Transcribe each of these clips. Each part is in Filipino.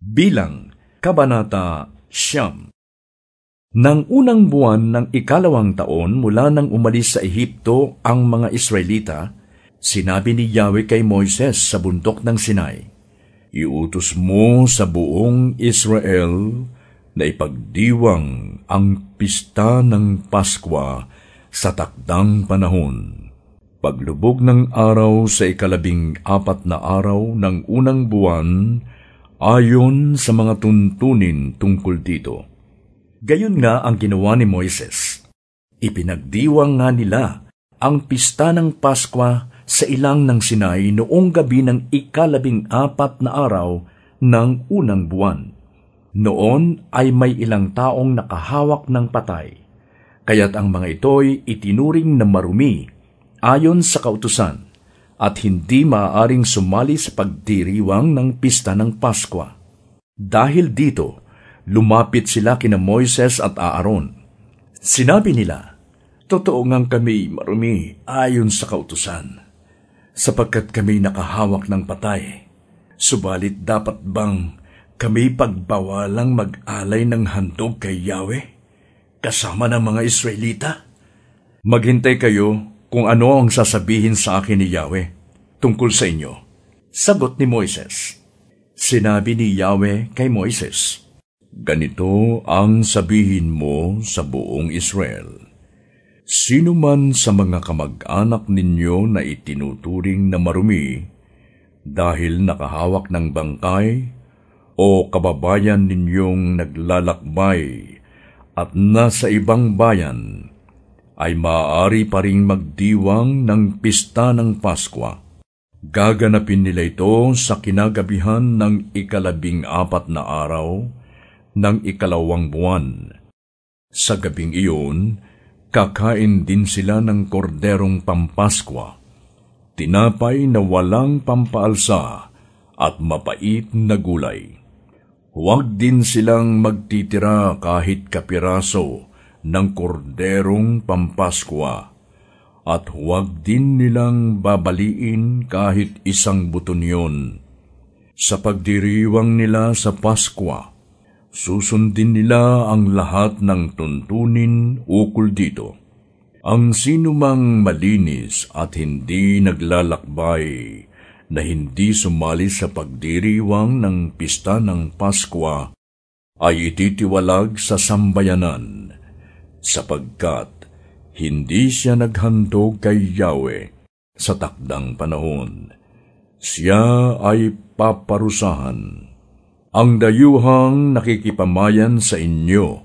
Bilang, Kabanata Siyam Nang unang buwan ng ikalawang taon mula nang umalis sa Ehipto ang mga Israelita, sinabi ni Yahweh kay Moises sa bundok ng Sinai, Iutos mo sa buong Israel na ipagdiwang ang pista ng Paskwa sa takdang panahon. Paglubog ng araw sa ikalabing apat na araw ng unang buwan, ayon sa mga tuntunin tungkol dito. Gayon nga ang ginawa ni Moises. Ipinagdiwang nga nila ang pista ng Paskwa sa ilang ng Sinai noong gabi ng ikalabing apat na araw ng unang buwan. Noon ay may ilang taong nakahawak ng patay, kaya't ang mga ito'y itinuring na marumi ayon sa kautusan at hindi maaaring sumali sa pagdiriwang ng pista ng Paskwa. Dahil dito, lumapit sila kina Moises at Aaron. Sinabi nila, Totoo ngang kami marumi ayon sa kautusan, sapagkat kami nakahawak ng patay. Subalit dapat bang kami pagbawalang mag-alay ng handog kay Yahweh, kasama ng mga Israelita? Maghintay kayo kung ano ang sasabihin sa akin ni Yahweh tungkol sa inyo. Sagot ni Moises. Sinabi ni Yahweh kay Moises, Ganito ang sabihin mo sa buong Israel. Sino man sa mga kamag-anak ninyo na itinuturing na marumi dahil nakahawak ng bangkay o kababayan ninyong naglalakbay at nasa ibang bayan ay maaari pa ring magdiwang ng pista ng Paskwa. Gaganapin nila ito sa kinagabihan ng ikalabing apat na araw ng ikalawang buwan. Sa gabing iyon, kakain din sila ng korderong pampaskwa, tinapay na walang pampaalsa at mapait na gulay. Huwag din silang magtitira kahit kapiraso ng korderong pampaskwa, at huwag din nilang babaliin kahit isang buton yon. Sa pagdiriwang nila sa Paskwa, susundin nila ang lahat ng tuntunin ukol dito. Ang sinumang malinis at hindi naglalakbay na hindi sumali sa pagdiriwang ng pista ng Paskwa ay ititiwalag sa sambayanan sapagkat hindi siya naghandog kay Yahweh sa takdang panahon. Siya ay paparusahan. Ang dayuhang nakikipamayan sa inyo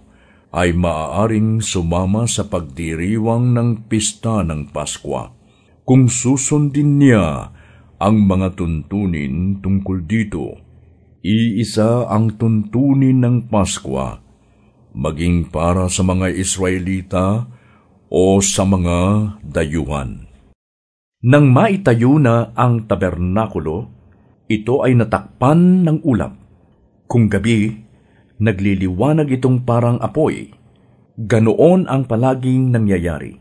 ay maaaring sumama sa pagdiriwang ng pista ng Paskwa kung susundin niya ang mga tuntunin tungkol dito. Iisa ang tuntunin ng Paskwa maging para sa mga Israelita o sa mga dayuhan. Nang maitayo na ang tabernakulo, ito ay natakpan ng ulap. Kung gabi, nagliliwanag itong parang apoy. Ganoon ang palaging nangyayari.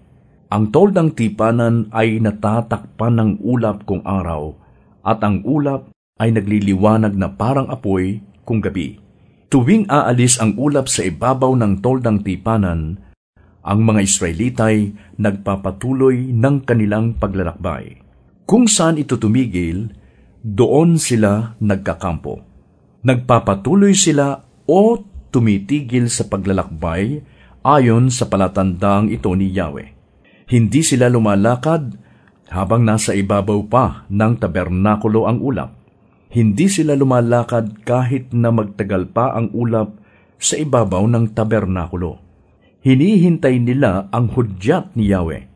Ang toldang tipanan ay natatakpan ng ulap kung araw, at ang ulap ay nagliliwanag na parang apoy kung gabi. Tuwing aalis ang ulap sa ibabaw ng toldang tipanan, ang mga Israelitay nagpapatuloy ng kanilang paglalakbay. Kung saan ito tumigil, doon sila nagkakampo. Nagpapatuloy sila o tumitigil sa paglalakbay ayon sa palatandang ito ni Yahweh. Hindi sila lumalakad habang nasa ibabaw pa ng tabernakulo ang ulap hindi sila lumalakad kahit na magtagal pa ang ulap sa ibabaw ng tabernakulo. Hinihintay nila ang hudyat ni Yahweh.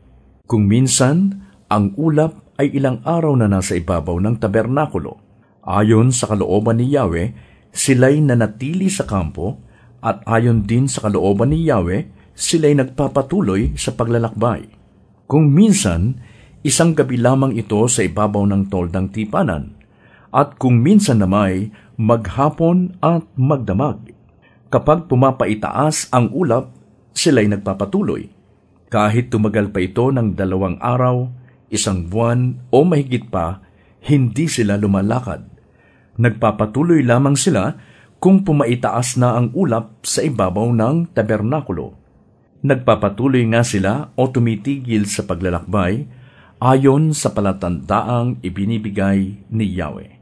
Kung minsan, ang ulap ay ilang araw na nasa ibabaw ng tabernakulo. Ayon sa kalooban ni Yahweh, sila'y nanatili sa kampo at ayon din sa kalooban ni Yahweh, sila'y nagpapatuloy sa paglalakbay. Kung minsan, isang gabi lamang ito sa ibabaw ng toldang tipanan, at kung minsan na may maghapon at magdamag. Kapag pumapaitaas ang ulap, sila'y nagpapatuloy. Kahit tumagal pa ito ng dalawang araw, isang buwan o mahigit pa, hindi sila lumalakad. Nagpapatuloy lamang sila kung pumaitaas na ang ulap sa ibabaw ng tabernakulo. Nagpapatuloy nga sila o tumitigil sa paglalakbay ayon sa palatandaang ibinibigay ni Yahweh.